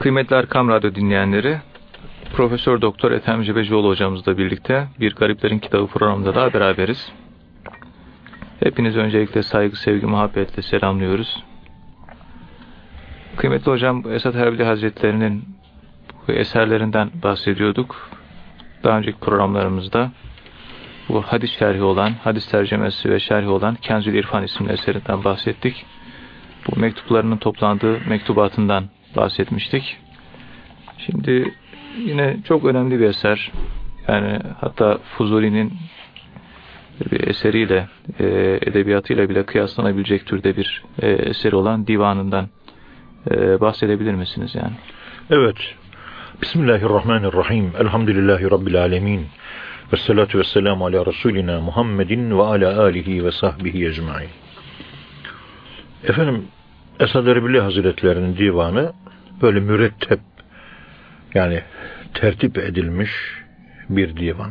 Kıymetli Erkam Radyo dinleyenleri, Profesör Doktor Ethem Cebecioğlu hocamızla birlikte bir Gariplerin Kitabı programında daha beraberiz. Hepiniz öncelikle saygı, sevgi, muhabbetle selamlıyoruz. Kıymetli hocam Esat Erbil Hazretleri'nin eserlerinden bahsediyorduk. Daha önceki programlarımızda bu hadis şerhi olan, hadis tercemesi ve şerhi olan Kenzül İrfan isimli eserinden bahsettik. Bu mektuplarının toplandığı mektubatından bahsetmiştik. Şimdi yine çok önemli bir eser. Yani hatta Fuzuli'nin bir eseriyle, e, edebiyatıyla bile kıyaslanabilecek türde bir e, eseri olan divanından e, bahsedebilir misiniz yani? Evet. Bismillahirrahmanirrahim. Elhamdülillahi Rabbil alemin. Ve salatu ve selamu ala Resulina Muhammedin ve ala alihi ve sahbihi ecmain. Efendim, Esad Erbili Hazretlerinin divanı böyle mürettep yani tertip edilmiş bir divan.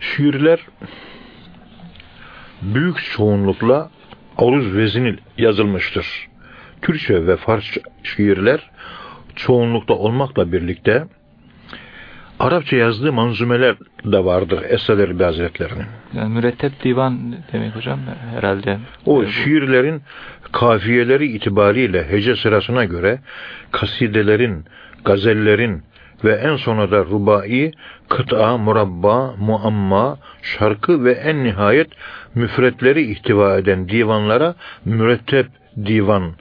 Şiirler büyük çoğunlukla Aruz vezinil yazılmıştır. Türkçe ve Farsça şiirler çoğunlukta olmakla birlikte Arapça yazdığı manzumeler de vardır Esad Erbil Hazretleri'nin. Yani mürettep divan demek hocam herhalde. O şiirlerin kafiyeleri itibariyle hece sırasına göre kasidelerin, gazellerin ve en sona da rubai, kıta, murabba, muamma, şarkı ve en nihayet müfretleri ihtiva eden divanlara mürettep divan,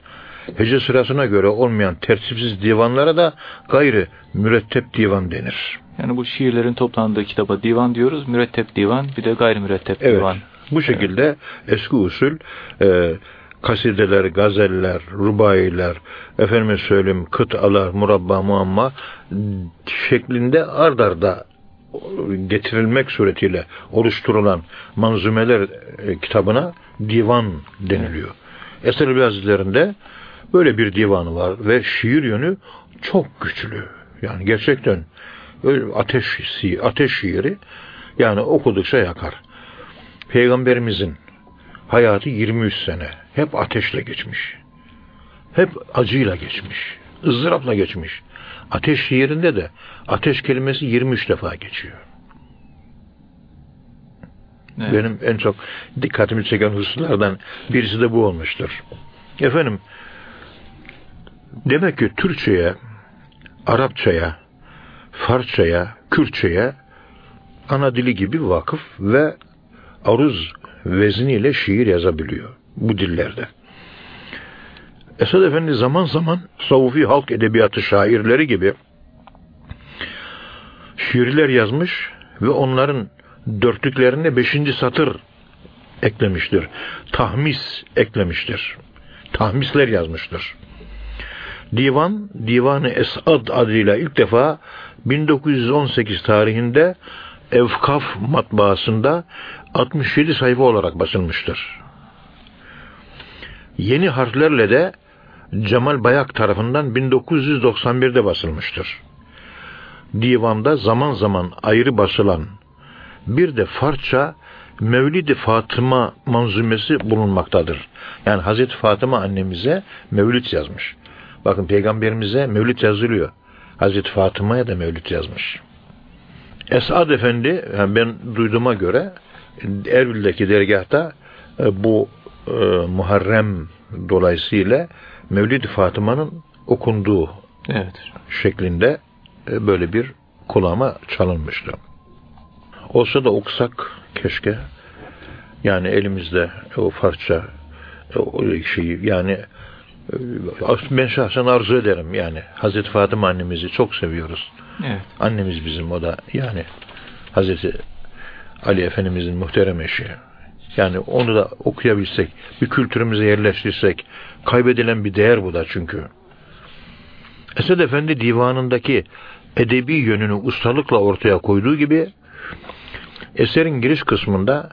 hece sırasına göre olmayan tertipsiz divanlara da gayrı mürettep divan denir. Yani bu şiirlerin toplandığı kitaba divan diyoruz. Mürettep divan bir de gayri mürettep evet, divan. Bu şekilde evet. eski usul e, kasideler, gazeller, rubayiler, efendime söyleyeyim kıtalar, murabba, muamma şeklinde ard arda getirilmek suretiyle oluşturulan manzumeler e, kitabına divan deniliyor. Eser Hazretleri'nde böyle bir divanı var ve şiir yönü çok güçlü. Yani gerçekten ateş, ateş şiiri yani okudukça yakar. Peygamberimizin hayatı 23 sene hep ateşle geçmiş. Hep acıyla geçmiş. ızdırapla geçmiş. Ateş şiirinde de ateş kelimesi 23 defa geçiyor. Evet. Benim en çok dikkatimi çeken hususlardan birisi de bu olmuştur. Efendim, demek ki Türkçe'ye, Arapça'ya, Farsça'ya, Kürtçe'ye ana dili gibi vakıf ve aruz vezniyle şiir yazabiliyor bu dillerde. Esad Efendi zaman zaman Savufi halk edebiyatı şairleri gibi şiirler yazmış ve onların dörtlüklerine beşinci satır eklemiştir. Tahmis eklemiştir. Tahmisler yazmıştır. Divan, Divanı Esad adıyla ilk defa 1918 tarihinde Evkaf matbaasında 67 sayfa olarak basılmıştır. Yeni harflerle de Cemal Bayak tarafından 1991'de basılmıştır. Divanda zaman zaman ayrı basılan bir de Farsça Mevlid-i Fatıma manzumesi bulunmaktadır. Yani Hazreti Fatıma annemize Mevlid yazmış. Bakın peygamberimize Mevlid yazılıyor. Hazreti Fatıma'ya da Mevlid yazmış. Esad Efendi yani ben duyduğuma göre Erbil'deki dergahta e, bu e, Muharrem dolayısıyla Mevlid Fatıma'nın okunduğu evet. şeklinde e, böyle bir kulağıma çalınmıştı. Olsa da okusak keşke. Yani elimizde o Farsça o şeyi yani ben şahsen arzu ederim yani Hazreti Fatıma annemizi çok seviyoruz. Evet. Annemiz bizim o da yani Hazreti Ali Efendimizin muhterem eşi. Yani onu da okuyabilsek, bir kültürümüze yerleştirsek, kaybedilen bir değer bu da çünkü. Esed Efendi divanındaki edebi yönünü ustalıkla ortaya koyduğu gibi eserin giriş kısmında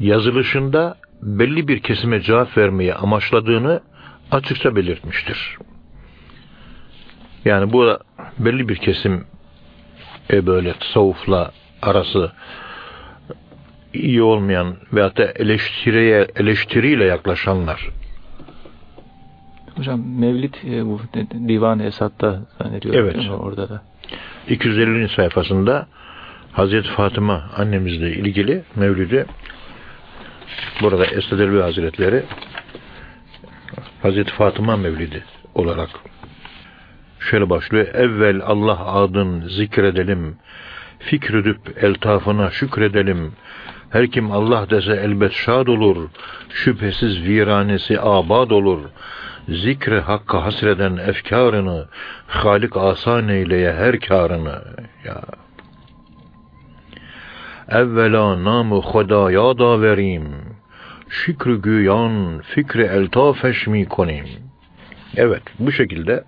yazılışında belli bir kesime cevap vermeyi amaçladığını açıkça belirtmiştir. Yani bu belli bir kesim e, böyle tasavvufla arası iyi olmayan veyahut da eleştiriye, eleştiriyle yaklaşanlar Hocam Mevlid e, bu Divan-ı Esad'da zannediyorum. Evet. Orada da. 250. sayfasında Hazreti Fatıma annemizle ilgili Mevlid'i burada Esad Elbi Hazretleri Hazreti Fatıma Mevlidi olarak şöyle başlıyor. Evvel Allah adın zikredelim. Fikredüp eltafına şükredelim. Her kim Allah dese elbet şad olur. Şüphesiz viranesi abad olur. Zikre hakka hasreden efkarını, Halik asan eyleye her karını. Ya. Evvela namı Hodaya da vereyim. Şükrü güyan, fikri eltafeş mi konayım. Evet, bu şekilde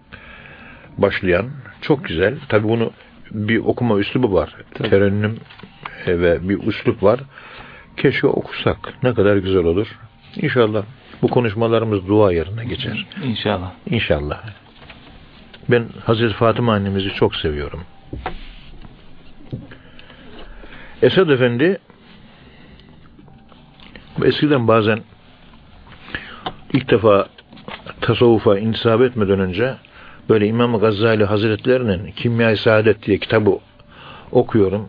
başlayan çok güzel. Tabi bunu bir okuma üslubu var. Tabii. Terennüm e, ve bir üslup var. Keşke okusak. Ne kadar güzel olur. İnşallah bu konuşmalarımız dua yerine geçer. İnşallah. İnşallah. Ben Hazreti Fatıma annemizi çok seviyorum. Esad Efendi eskiden bazen ilk defa tasavvufa intisap etmeden önce böyle İmam Gazali Hazretlerinin Kimya-i Saadet diye kitabı okuyorum.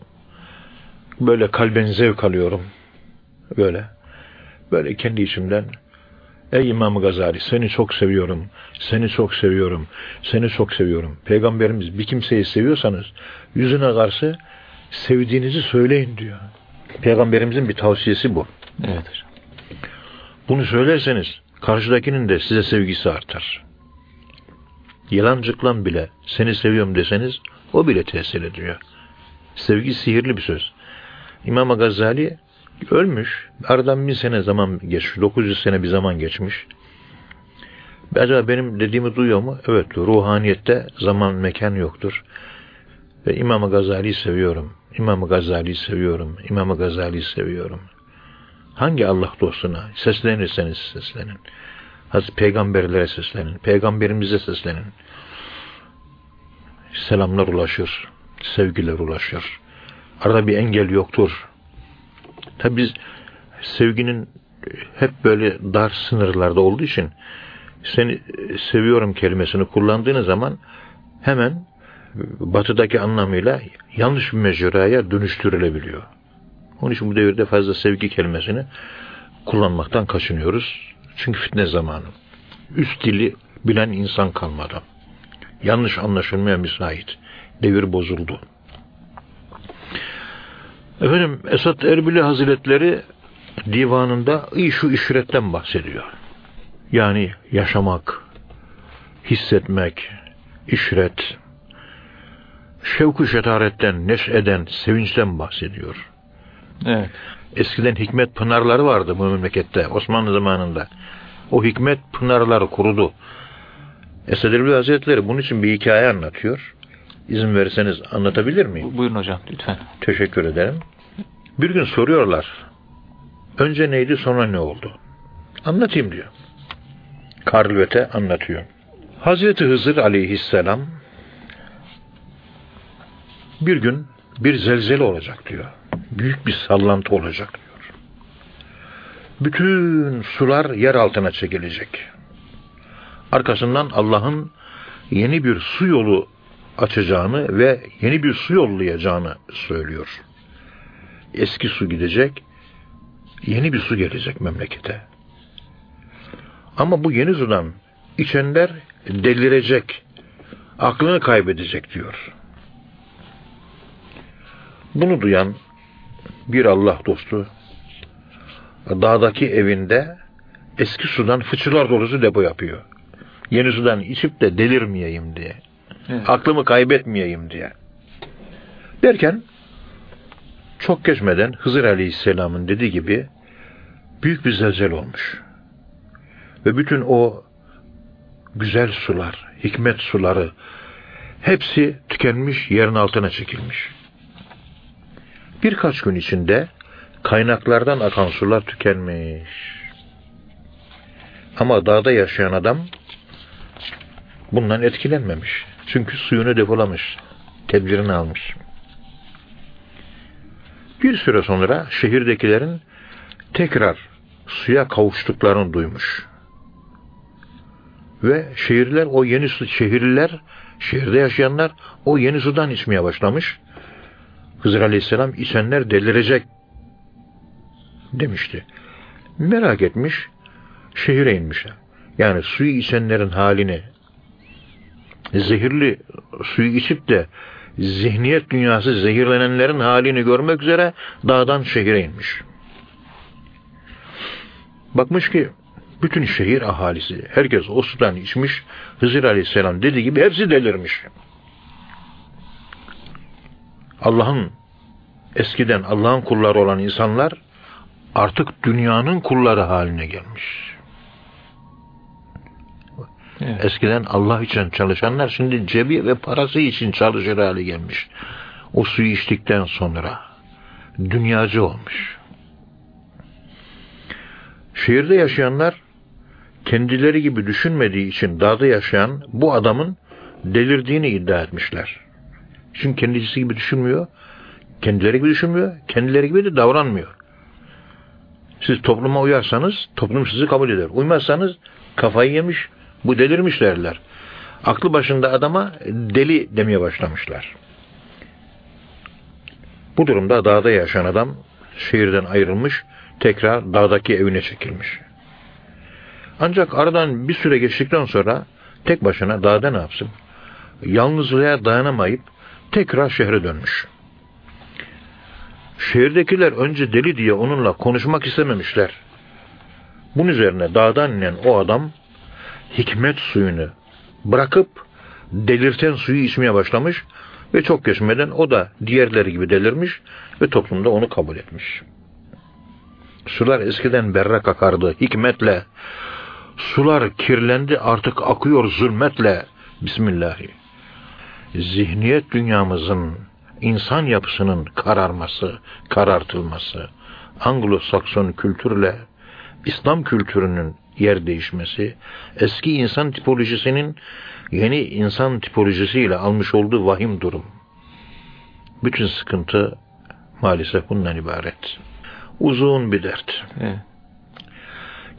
Böyle kalben zevk alıyorum. Böyle. Böyle kendi içimden Ey İmam Gazali seni çok seviyorum. Seni çok seviyorum. Seni çok seviyorum. Peygamberimiz bir kimseyi seviyorsanız yüzüne karşı sevdiğinizi söyleyin diyor. Peygamberimizin bir tavsiyesi bu. Evet. Bunu söylerseniz karşıdakinin de size sevgisi artar. Yalancıklan bile seni seviyorum deseniz o bile tesir ediyor. Sevgi sihirli bir söz. İmam Gazali ölmüş. Aradan bin sene zaman geçmiş. 900 sene bir zaman geçmiş. Acaba benim dediğimi duyuyor mu? Evet. Ruhaniyette zaman mekan yoktur. Ve İmam Gazali'yi seviyorum. İmam Gazali'yi seviyorum. İmam Gazali'yi seviyorum. Hangi Allah dostuna seslenirseniz seslenin. Hazreti peygamberlere seslenin. Peygamberimize seslenin. Selamlar ulaşır. Sevgiler ulaşır. Arada bir engel yoktur. Tabi biz sevginin hep böyle dar sınırlarda olduğu için seni seviyorum kelimesini kullandığınız zaman hemen batıdaki anlamıyla yanlış bir mecraya dönüştürülebiliyor. Onun için bu devirde fazla sevgi kelimesini kullanmaktan kaçınıyoruz. Çünkü fitne zamanı. Üst dili bilen insan kalmadı. Yanlış anlaşılmaya müsait. Devir bozuldu. Efendim Esat Erbili Hazretleri divanında şu işretten bahsediyor. Yani yaşamak, hissetmek, işret, şevku şetaretten, neşeden, sevinçten bahsediyor. Evet. Eskiden hikmet pınarları vardı bu memlekette Osmanlı zamanında. O hikmet pınarları kurudu. Esad Erbil Hazretleri bunun için bir hikaye anlatıyor. İzin verirseniz anlatabilir miyim? Bu- Buyurun hocam lütfen. Teşekkür ederim. Bir gün soruyorlar. Önce neydi sonra ne oldu? Anlatayım diyor. Karlvete anlatıyor. Hazreti Hızır aleyhisselam bir gün bir zelzele olacak diyor. Büyük bir sallantı olacak diyor. Bütün sular yer altına çekilecek. Arkasından Allah'ın yeni bir su yolu açacağını ve yeni bir su yollayacağını söylüyor. Eski su gidecek, yeni bir su gelecek memlekete. Ama bu yeni sudan içenler delirecek, aklını kaybedecek diyor. Bunu duyan bir Allah dostu dağdaki evinde eski sudan fıçılar dolusu depo yapıyor. Yeni sudan içip de delirmeyeyim diye. Evet. Aklımı kaybetmeyeyim diye. Derken çok geçmeden Hızır Aleyhisselam'ın dediği gibi büyük bir zelzel olmuş. Ve bütün o güzel sular, hikmet suları hepsi tükenmiş, yerin altına çekilmiş. Birkaç gün içinde kaynaklardan akan sular tükenmiş. Ama dağda yaşayan adam bundan etkilenmemiş. Çünkü suyunu depolamış, tedbirini almış. Bir süre sonra şehirdekilerin tekrar suya kavuştuklarını duymuş. Ve şehirler o yeni su şehirliler şehirde yaşayanlar o yeni sudan içmeye başlamış. Hızır Aleyhisselam içenler delirecek demişti. Merak etmiş şehire inmişler. Yani suyu içenlerin halini zehirli suyu içip de zihniyet dünyası zehirlenenlerin halini görmek üzere dağdan şehire inmiş. Bakmış ki bütün şehir ahalisi, herkes o sudan içmiş, Hızır Aleyhisselam dediği gibi hepsi delirmiş. Allah'ın eskiden Allah'ın kulları olan insanlar artık dünyanın kulları haline gelmiş. Evet. Eskiden Allah için çalışanlar şimdi cebi ve parası için çalışır hale gelmiş. O suyu içtikten sonra dünyacı olmuş. Şehirde yaşayanlar kendileri gibi düşünmediği için dağda yaşayan bu adamın delirdiğini iddia etmişler. Çünkü kendisi gibi düşünmüyor, kendileri gibi düşünmüyor, kendileri gibi de davranmıyor. Siz topluma uyarsanız toplum sizi kabul eder. Uymazsanız kafayı yemiş, bu delirmiş derler. Aklı başında adama deli demeye başlamışlar. Bu durumda dağda yaşayan adam şehirden ayrılmış, tekrar dağdaki evine çekilmiş. Ancak aradan bir süre geçtikten sonra tek başına dağda ne yapsın? Yalnızlığa dayanamayıp tekrar şehre dönmüş. Şehirdekiler önce deli diye onunla konuşmak istememişler. Bunun üzerine dağdan inen o adam hikmet suyunu bırakıp delirten suyu içmeye başlamış ve çok geçmeden o da diğerleri gibi delirmiş ve toplumda onu kabul etmiş. Sular eskiden berrak akardı hikmetle. Sular kirlendi artık akıyor zulmetle. Bismillahi. Zihniyet dünyamızın insan yapısının kararması, karartılması, Anglo-Sakson kültürle İslam kültürünün yer değişmesi, eski insan tipolojisinin yeni insan tipolojisiyle almış olduğu vahim durum. Bütün sıkıntı maalesef bundan ibaret. Uzun bir dert. Evet.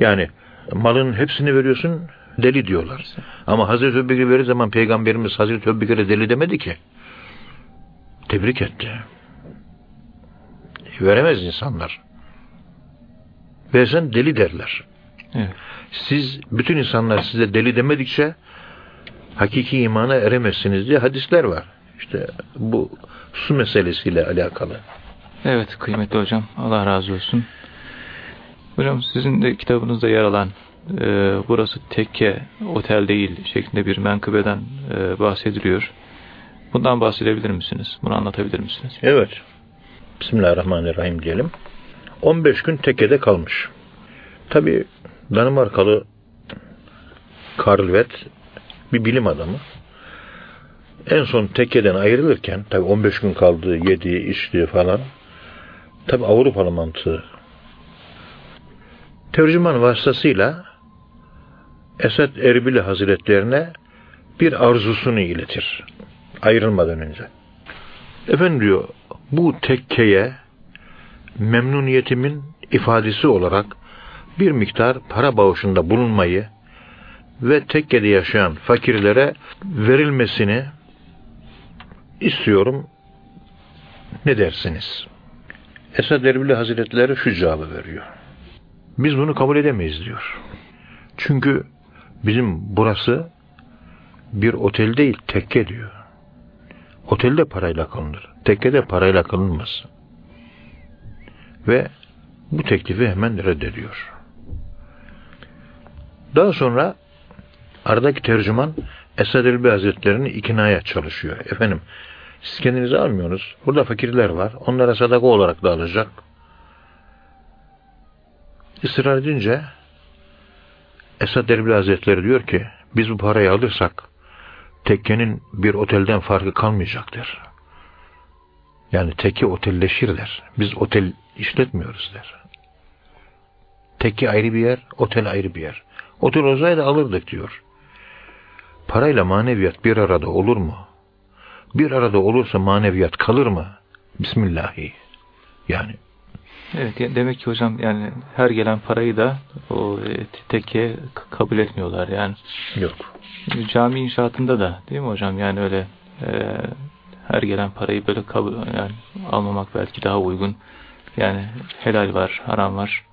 Yani malın hepsini veriyorsun deli diyorlar. Ama Hazreti Öbekir verir zaman Peygamberimiz Hazreti Öbekir'e deli demedi ki. Tebrik etti. Veremez insanlar. Versen deli derler. Evet. Siz, bütün insanlar size deli demedikçe hakiki imana eremezsiniz diye hadisler var. İşte bu su meselesiyle alakalı. Evet kıymetli hocam. Allah razı olsun. Hocam sizin de kitabınızda yer alan e, burası tekke otel değil şeklinde bir menkıbeden e, bahsediliyor. Bundan bahsedebilir misiniz? Bunu anlatabilir misiniz? Evet. Bismillahirrahmanirrahim diyelim. 15 gün tekkede kalmış. Tabi Danimarkalı Karl Vett bir bilim adamı. En son tekkeden ayrılırken tabi 15 gün kaldı, yedi, içti falan. Tabi Avrupalı mantığı. Tercüman vasıtasıyla Esed Erbili Hazretlerine bir arzusunu iletir. Ayrılmadan önce. Efendim diyor, bu tekkeye memnuniyetimin ifadesi olarak bir miktar para bağışında bulunmayı ve tekkede yaşayan fakirlere verilmesini istiyorum. Ne dersiniz? Esad Erbili Hazretleri şu cevabı veriyor. Biz bunu kabul edemeyiz diyor. Çünkü bizim burası bir otel değil tekke diyor. Otelde parayla kalınır. Tekkede parayla kalınmaz. Ve bu teklifi hemen reddediyor. Daha sonra aradaki tercüman Esad Elbi Hazretleri'ni iknaya çalışıyor. Efendim siz kendinizi almıyorsunuz. Burada fakirler var. Onlara sadaka olarak da alacak. Israr edince Esad Erbil Hazretleri diyor ki biz bu parayı alırsak tekkenin bir otelden farkı kalmayacaktır. Yani tekke otelleşir der. Biz otel işletmiyoruz der. Tekke ayrı bir yer, otel ayrı bir yer. Otel olsaydı alırdık diyor. Parayla maneviyat bir arada olur mu? Bir arada olursa maneviyat kalır mı? Bismillahi. Yani Evet demek ki hocam yani her gelen parayı da o e, tekke kabul etmiyorlar yani. Yok. Cami inşaatında da değil mi hocam yani öyle e, her gelen parayı böyle kabul yani almamak belki daha uygun. Yani helal var, haram var.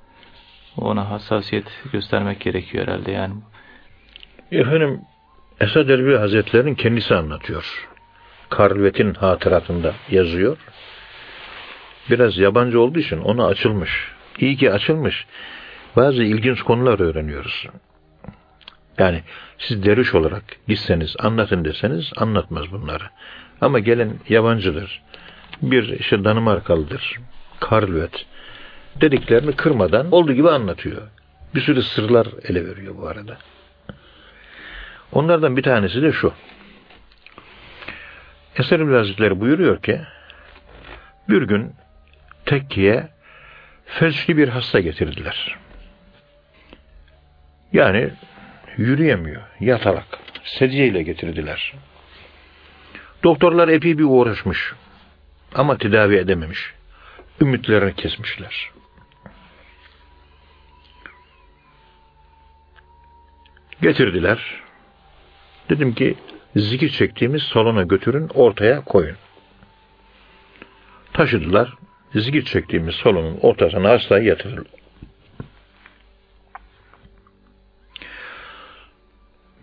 Ona hassasiyet göstermek gerekiyor herhalde yani. Efendim Esad Erbil Hazretleri'nin kendisi anlatıyor. Karlvet'in hatıratında yazıyor. Biraz yabancı olduğu için ona açılmış. İyi ki açılmış. Bazı ilginç konular öğreniyoruz. Yani siz derviş olarak gitseniz, anlatın deseniz anlatmaz bunları. Ama gelen yabancıdır. Bir işte Danimarkalıdır. Karlvet. Dediklerini kırmadan olduğu gibi anlatıyor. Bir sürü sırlar ele veriyor bu arada. Onlardan bir tanesi de şu. Eser Hazretleri buyuruyor ki bir gün tekkiye felçli bir hasta getirdiler. Yani yürüyemiyor, yatalak. Sedyeyle getirdiler. Doktorlar epey bir uğraşmış. Ama tedavi edememiş. Ümitlerini kesmişler. Getirdiler. Dedim ki zikir çektiğimiz salona götürün ortaya koyun. Taşıdılar. Zikir çektiğimiz salonun ortasına hastayı yatırdılar.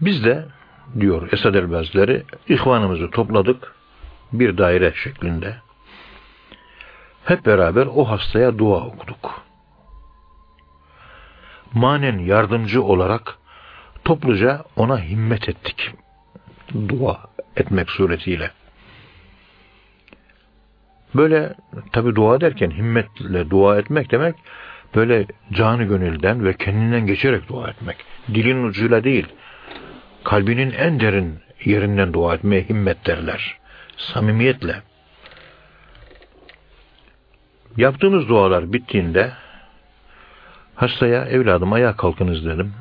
Biz de diyor Esad Elbezleri ihvanımızı topladık bir daire şeklinde. Hep beraber o hastaya dua okuduk. Manen yardımcı olarak topluca ona himmet ettik. Dua etmek suretiyle. Böyle tabi dua derken himmetle dua etmek demek böyle canı gönülden ve kendinden geçerek dua etmek. Dilin ucuyla değil, kalbinin en derin yerinden dua etmeye himmet derler. Samimiyetle. Yaptığımız dualar bittiğinde hastaya evladım ayağa kalkınız dedim.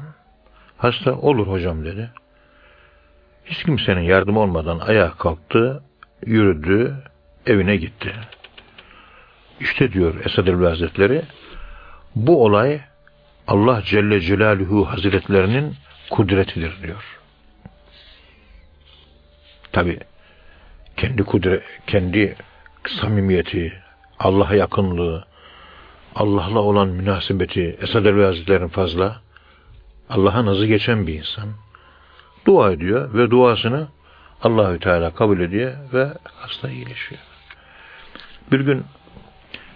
Hasta olur hocam dedi. Hiç kimsenin yardım olmadan ayağa kalktı, yürüdü, evine gitti. İşte diyor Esad Elbi Hazretleri, bu olay Allah Celle Celaluhu Hazretlerinin kudretidir diyor. Tabi kendi kudret, kendi samimiyeti, Allah'a yakınlığı, Allah'la olan münasebeti Esad Elbi Hazretleri'nin fazla Allah'a nazı geçen bir insan. Dua ediyor ve duasını Allahü Teala kabul ediyor ve hasta iyileşiyor. Bir gün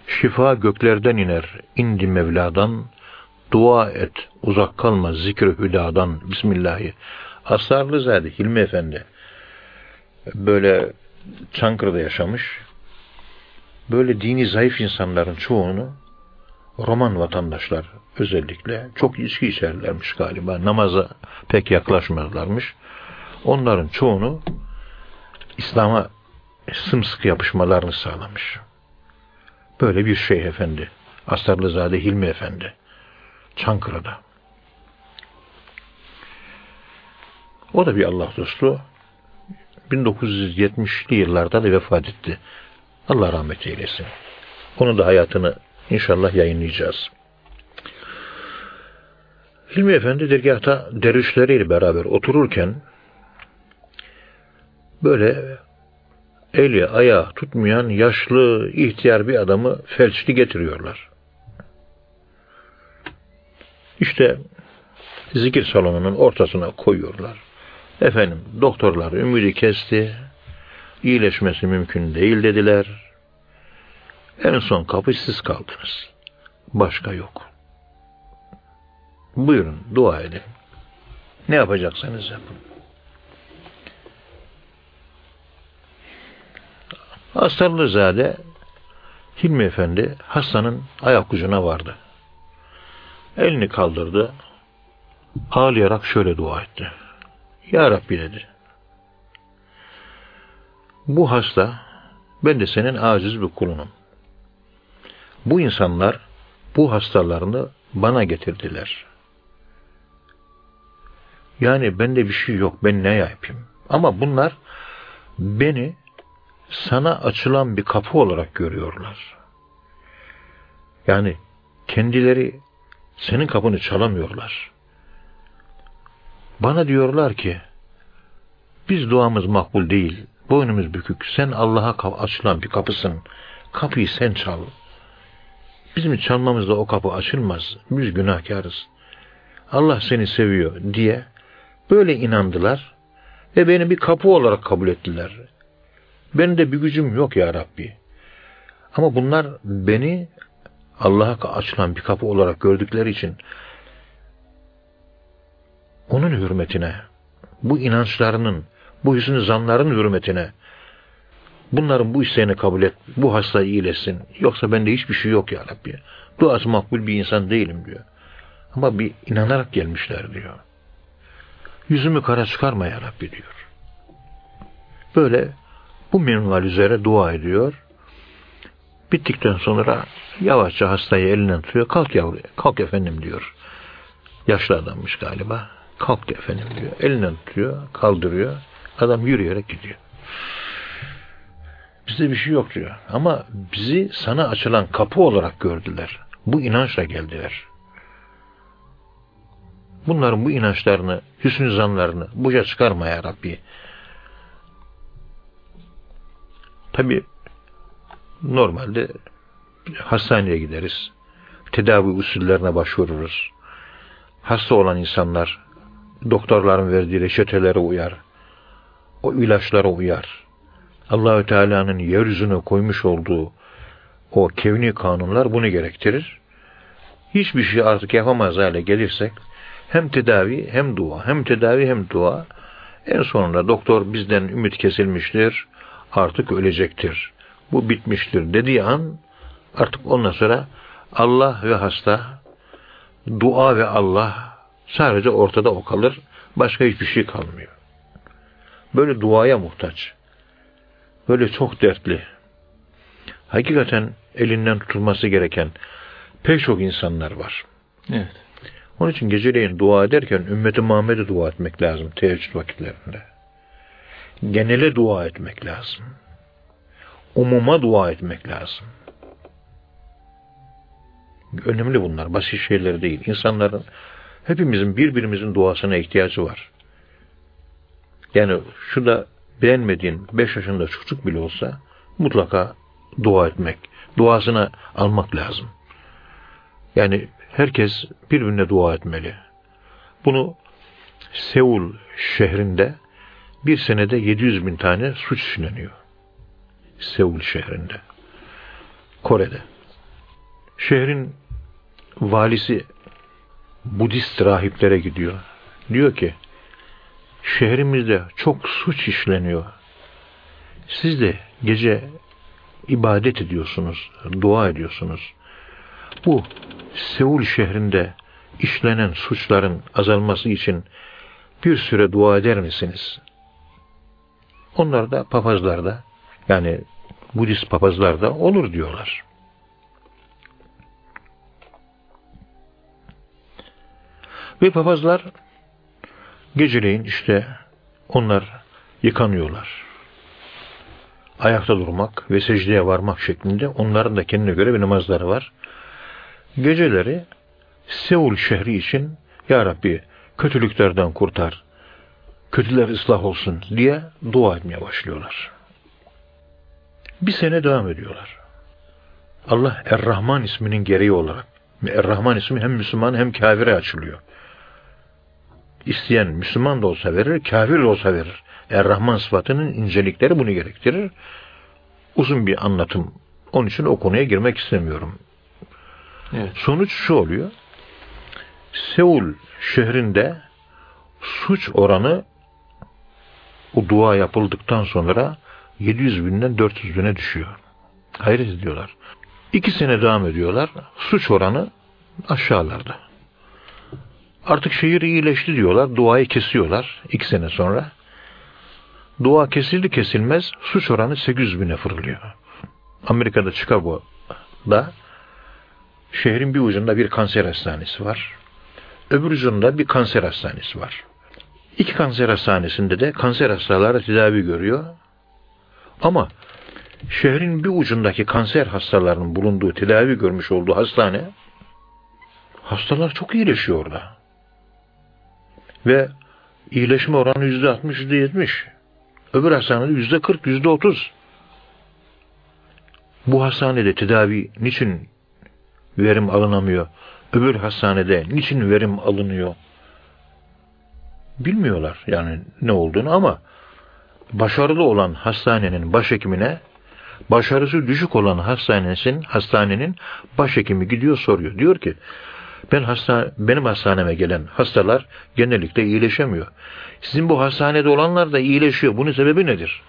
şifa göklerden iner, indi Mevla'dan, dua et, uzak kalma zikr hüdadan, Bismillahi. Asarlızade Hilmi Efendi böyle Çankırı'da yaşamış. Böyle dini zayıf insanların çoğunu Roman vatandaşlar özellikle çok içki içerlermiş galiba. Namaza pek yaklaşmazlarmış. Onların çoğunu İslam'a sımsıkı yapışmalarını sağlamış. Böyle bir şey efendi. Asarlızade Hilmi Efendi. Çankırı'da. O da bir Allah dostu. 1970'li yıllarda da vefat etti. Allah rahmet eylesin. Onun da hayatını inşallah yayınlayacağız. Hilmi Efendi dergahta dervişleriyle beraber otururken böyle eli ayağı tutmayan yaşlı ihtiyar bir adamı felçli getiriyorlar. İşte zikir salonunun ortasına koyuyorlar. Efendim doktorlar ümidi kesti. İyileşmesi mümkün değil dediler. En son kapı siz kaldınız. Başka yok. Buyurun dua edin. Ne yapacaksanız yapın. Astarlızade Hilmi Efendi hastanın ayak ucuna vardı. Elini kaldırdı. Ağlayarak şöyle dua etti. Ya Rabbi dedi. Bu hasta ben de senin aciz bir kulunum. Bu insanlar bu hastalarını bana getirdiler. Yani bende bir şey yok. Ben ne yapayım? Ama bunlar beni sana açılan bir kapı olarak görüyorlar. Yani kendileri senin kapını çalamıyorlar. Bana diyorlar ki biz duamız makbul değil. Boynumuz bükük. Sen Allah'a açılan bir kapısın. Kapıyı sen çal. Bizim çalmamızda o kapı açılmaz. Biz günahkarız. Allah seni seviyor diye böyle inandılar ve beni bir kapı olarak kabul ettiler. Benim de bir gücüm yok ya Rabbi. Ama bunlar beni Allah'a açılan bir kapı olarak gördükleri için onun hürmetine, bu inançlarının, bu hüsnü zanların hürmetine bunların bu isteğini kabul et, bu hastayı iyileşsin. Yoksa bende hiçbir şey yok ya Rabbi. Duası makbul bir insan değilim diyor. Ama bir inanarak gelmişler diyor. Yüzümü kara çıkarma ya Rabbi diyor. Böyle bu minval üzere dua ediyor. Bittikten sonra yavaşça hastayı elinden tutuyor. Kalk yavru, kalk efendim diyor. Yaşlı adammış galiba. Kalk efendim diyor. Elinden tutuyor, kaldırıyor. Adam yürüyerek gidiyor. Bizde bir şey yok diyor. Ama bizi sana açılan kapı olarak gördüler. Bu inançla geldiler. Bunların bu inançlarını, hüsnü zanlarını boşa çıkarma ya Rabbi. Tabi normalde hastaneye gideriz. Tedavi usullerine başvururuz. Hasta olan insanlar doktorların verdiği reçetelere uyar. O ilaçlara uyar. Allahü Teala'nın yeryüzüne koymuş olduğu o kevni kanunlar bunu gerektirir. Hiçbir şey artık yapamaz hale gelirsek hem tedavi hem dua, hem tedavi hem dua en sonunda doktor bizden ümit kesilmiştir, artık ölecektir. Bu bitmiştir dediği an artık ondan sonra Allah ve hasta, dua ve Allah sadece ortada o kalır. Başka hiçbir şey kalmıyor. Böyle duaya muhtaç. Böyle çok dertli. Hakikaten elinden tutulması gereken pek çok insanlar var. Evet. Onun için geceleyin dua ederken ümmeti Muhammed'e dua etmek lazım teheccüd vakitlerinde. Genele dua etmek lazım. Umuma dua etmek lazım. Önemli bunlar. Basit şeyler değil. İnsanların hepimizin birbirimizin duasına ihtiyacı var. Yani şu da beğenmediğin 5 yaşında çocuk bile olsa mutlaka dua etmek, duasını almak lazım. Yani herkes birbirine dua etmeli. Bunu Seul şehrinde bir senede 700 bin tane suç işleniyor. Seul şehrinde. Kore'de. Şehrin valisi Budist rahiplere gidiyor. Diyor ki şehrimizde çok suç işleniyor. Siz de gece ibadet ediyorsunuz, dua ediyorsunuz. Bu Seul şehrinde işlenen suçların azalması için bir süre dua eder misiniz? Onlar da papazlar da yani Budist papazlar da olur diyorlar. Ve papazlar geceleyin işte onlar yıkanıyorlar. Ayakta durmak ve secdeye varmak şeklinde onların da kendine göre bir namazları var. Geceleri Seul şehri için Ya Rabbi kötülüklerden kurtar, kötüler ıslah olsun diye dua etmeye başlıyorlar. Bir sene devam ediyorlar. Allah Er-Rahman isminin gereği olarak Er-Rahman ismi hem Müslüman hem kafire açılıyor. İsteyen Müslüman da olsa verir, kafir de olsa verir. Er-Rahman sıfatının incelikleri bunu gerektirir. Uzun bir anlatım. Onun için o konuya girmek istemiyorum. Evet. Sonuç şu oluyor. Seul şehrinde suç oranı o dua yapıldıktan sonra 700 binden 400 bine düşüyor. Hayret ediyorlar. İki sene devam ediyorlar. Suç oranı aşağılarda. Artık şehir iyileşti diyorlar. Duayı kesiyorlar iki sene sonra. Dua kesildi kesilmez suç oranı 800 bine fırlıyor. Amerika'da Chicago'da şehrin bir ucunda bir kanser hastanesi var. Öbür ucunda bir kanser hastanesi var. İki kanser hastanesinde de kanser hastaları tedavi görüyor. Ama şehrin bir ucundaki kanser hastalarının bulunduğu, tedavi görmüş olduğu hastane hastalar çok iyileşiyor orada. Ve iyileşme oranı yüzde altmış, yüzde yetmiş. Öbür hastanede yüzde kırk, yüzde otuz. Bu hastanede tedavi niçin verim alınamıyor? Öbür hastanede niçin verim alınıyor? Bilmiyorlar yani ne olduğunu ama başarılı olan hastanenin başhekimine başarısı düşük olan hastanenin hastanenin başhekimi gidiyor soruyor. Diyor ki ben hasta benim hastaneme gelen hastalar genellikle iyileşemiyor. Sizin bu hastanede olanlar da iyileşiyor. Bunun sebebi nedir?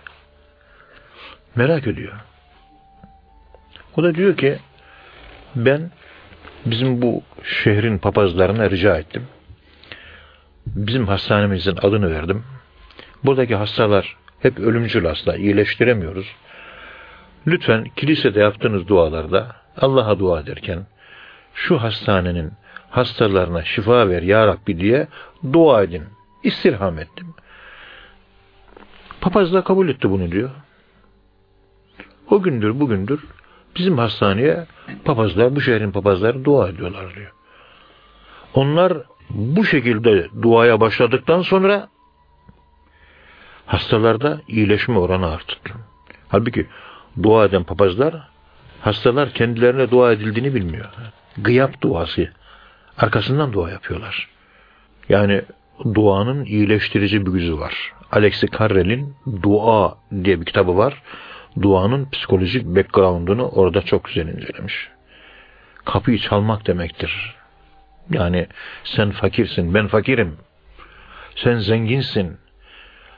Merak ediyor. O da diyor ki ben bizim bu şehrin papazlarına rica ettim. Bizim hastanemizin adını verdim. Buradaki hastalar hep ölümcül hasta, iyileştiremiyoruz. Lütfen kilisede yaptığınız dualarda Allah'a dua ederken şu hastanenin hastalarına şifa ver ya Rabbi diye dua edin. İstirham ettim. Papaz da kabul etti bunu diyor. O gündür bugündür bizim hastaneye papazlar, bu şehrin papazları dua ediyorlar diyor. Onlar bu şekilde duaya başladıktan sonra hastalarda iyileşme oranı arttı. Halbuki dua eden papazlar hastalar kendilerine dua edildiğini bilmiyor. Gıyap duası. Arkasından dua yapıyorlar. Yani duanın iyileştirici bir gücü var. Alexi Carrel'in Dua diye bir kitabı var. Duanın psikolojik background'unu orada çok güzel incelemiş. Kapıyı çalmak demektir. Yani sen fakirsin, ben fakirim. Sen zenginsin.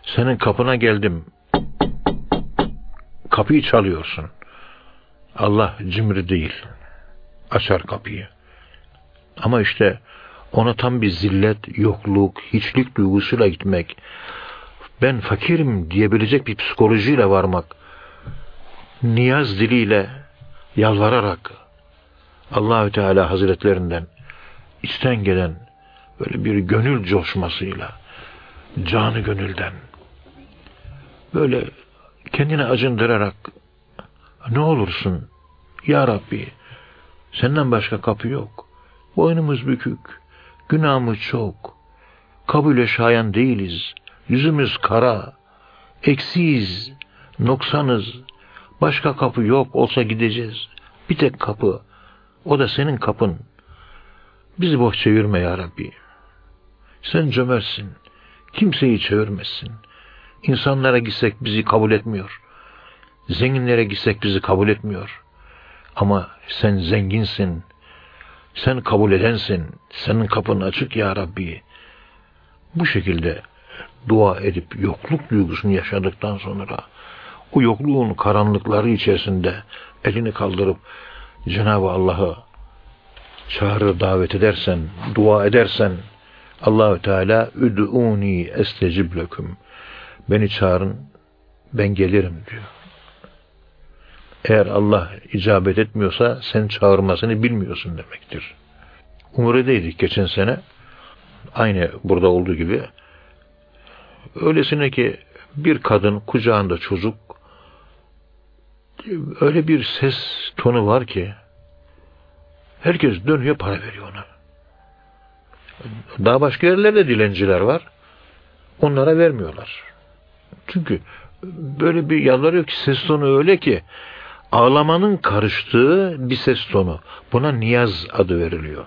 Senin kapına geldim. Kapıyı çalıyorsun. Allah cimri değil. Açar kapıyı. Ama işte ona tam bir zillet, yokluk, hiçlik duygusuyla gitmek, ben fakirim diyebilecek bir psikolojiyle varmak, niyaz diliyle yalvararak Allahü Teala Hazretlerinden içten gelen böyle bir gönül coşmasıyla canı gönülden böyle kendini acındırarak ne olursun ya Rabbi senden başka kapı yok. Boynumuz bükük, günahımız çok. Kabule şayan değiliz. Yüzümüz kara. Eksiyiz, noksanız. Başka kapı yok olsa gideceğiz. Bir tek kapı. O da senin kapın. Bizi boş çevirme ya Rabbi. Sen cömertsin. Kimseyi çevirmezsin. İnsanlara gitsek bizi kabul etmiyor. Zenginlere gitsek bizi kabul etmiyor. Ama sen zenginsin. Sen kabul edensin. Senin kapın açık ya Rabbi. Bu şekilde dua edip yokluk duygusunu yaşadıktan sonra o yokluğun karanlıkları içerisinde elini kaldırıp Cenab-ı Allah'ı çağırır davet edersen, dua edersen Allahü Teala üd'uni estecib leküm. Beni çağırın, ben gelirim diyor. Eğer Allah icabet etmiyorsa sen çağırmasını bilmiyorsun demektir. Umre'deydik geçen sene. Aynı burada olduğu gibi. Öylesine ki bir kadın kucağında çocuk öyle bir ses tonu var ki herkes dönüyor para veriyor ona. Daha başka yerlerde dilenciler var. Onlara vermiyorlar. Çünkü böyle bir yalvarıyor ki ses tonu öyle ki ağlamanın karıştığı bir ses tonu. Buna niyaz adı veriliyor.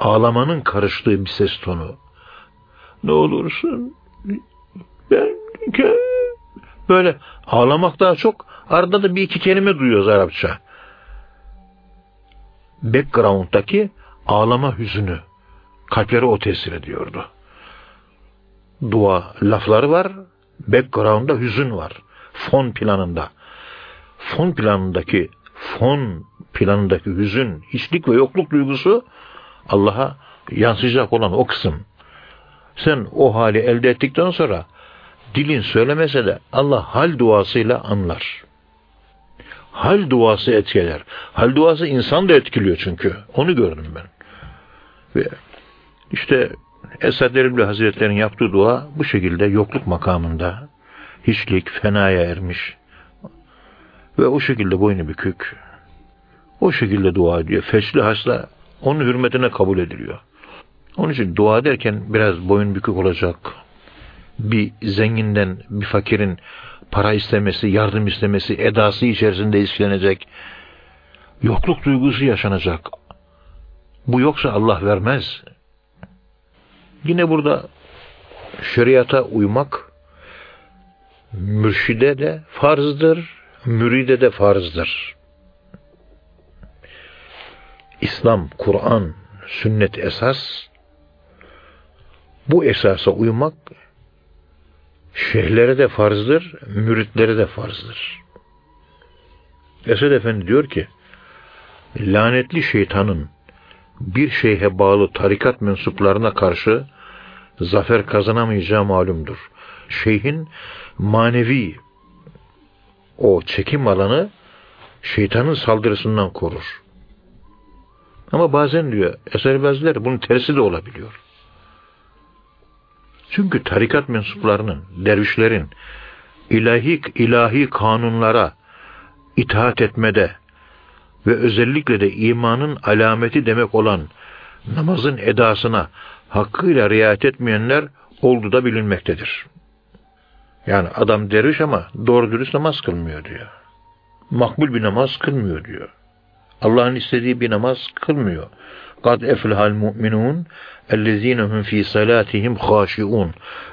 Ağlamanın karıştığı bir ses tonu. Ne olursun ben böyle ağlamak daha çok arada da bir iki kelime duyuyoruz Arapça. Background'daki ağlama hüzünü kalpleri o tesir ediyordu. Dua lafları var, background'da hüzün var. Fon planında fon planındaki fon planındaki hüzün, hiçlik ve yokluk duygusu Allah'a yansıyacak olan o kısım. Sen o hali elde ettikten sonra dilin söylemese de Allah hal duasıyla anlar. Hal duası etkiler. Hal duası insan da etkiliyor çünkü. Onu gördüm ben. Ve işte Esad Erbil Hazretleri'nin yaptığı dua bu şekilde yokluk makamında hiçlik, fenaya ermiş, Ve o şekilde boynu bükük. O şekilde dua ediyor. Feçli hasla onun hürmetine kabul ediliyor. Onun için dua ederken biraz boyun bükük olacak. Bir zenginden bir fakirin para istemesi, yardım istemesi edası içerisinde işlenecek. Yokluk duygusu yaşanacak. Bu yoksa Allah vermez. Yine burada şeriata uymak mürşide de farzdır, müride de farzdır. İslam, Kur'an, sünnet esas. Bu esasa uymak şeyhlere de farzdır, müritlere de farzdır. Esed Efendi diyor ki, lanetli şeytanın bir şeyhe bağlı tarikat mensuplarına karşı zafer kazanamayacağı malumdur. Şeyhin manevi o çekim alanı şeytanın saldırısından korur. Ama bazen diyor eser bazıları bunun tersi de olabiliyor. Çünkü tarikat mensuplarının, dervişlerin ilahi, ilahi kanunlara itaat etmede ve özellikle de imanın alameti demek olan namazın edasına hakkıyla riayet etmeyenler oldu da bilinmektedir. Yani adam derviş ama doğru dürüst namaz kılmıyor diyor. Makbul bir namaz kılmıyor diyor. Allah'ın istediği bir namaz kılmıyor. Kad eflehal mu'minun ellezinehum fi salatihim haşiun.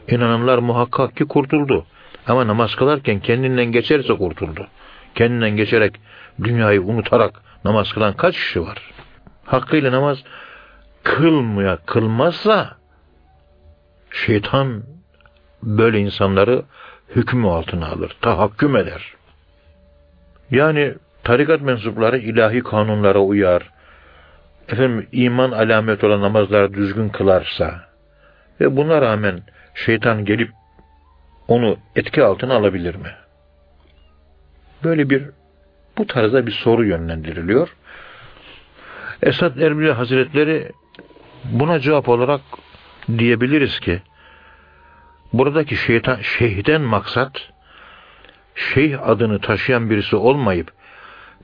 İnananlar muhakkak ki kurtuldu. Ama namaz kılarken kendinden geçerse kurtuldu. Kendinden geçerek dünyayı unutarak namaz kılan kaç kişi var? Hakkıyla namaz kılmaya kılmazsa şeytan böyle insanları hükmü altına alır, tahakküm eder. Yani tarikat mensupları ilahi kanunlara uyar, efendim iman alamet olan namazları düzgün kılarsa ve buna rağmen şeytan gelip onu etki altına alabilir mi? Böyle bir bu tarzda bir soru yönlendiriliyor. Esad Erbil Hazretleri buna cevap olarak diyebiliriz ki buradaki şeytan, şeyhden maksat şeyh adını taşıyan birisi olmayıp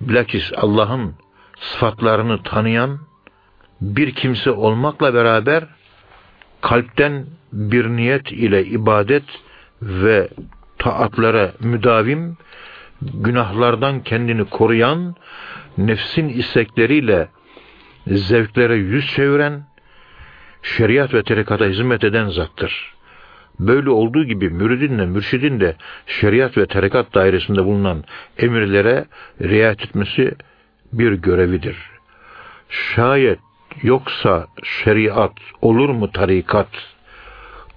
bilakis Allah'ın sıfatlarını tanıyan bir kimse olmakla beraber kalpten bir niyet ile ibadet ve taatlara müdavim, günahlardan kendini koruyan, nefsin istekleriyle zevklere yüz çeviren, şeriat ve tarikata hizmet eden zattır. Böyle olduğu gibi müridin de mürşidin de şeriat ve tarikat dairesinde bulunan emirlere riayet etmesi bir görevidir. Şayet yoksa şeriat olur mu tarikat?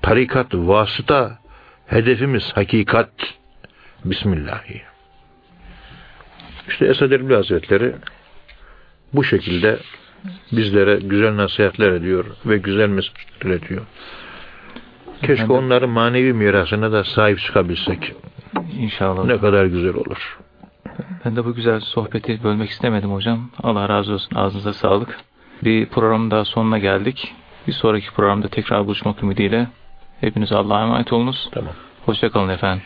Tarikat vasıta, hedefimiz hakikat. Bismillahi. İşte Esad Erbil Hazretleri bu şekilde bizlere güzel nasihatler ediyor ve güzel mesajlar ediyor. Keşke onların manevi mirasına da sahip çıkabilsek. İnşallah. Ne kadar güzel olur. Ben de bu güzel sohbeti bölmek istemedim hocam. Allah razı olsun. Ağzınıza sağlık. Bir programın daha sonuna geldik. Bir sonraki programda tekrar buluşmak ümidiyle. Hepinize Allah'a emanet olunuz. Tamam. Hoşçakalın efendim.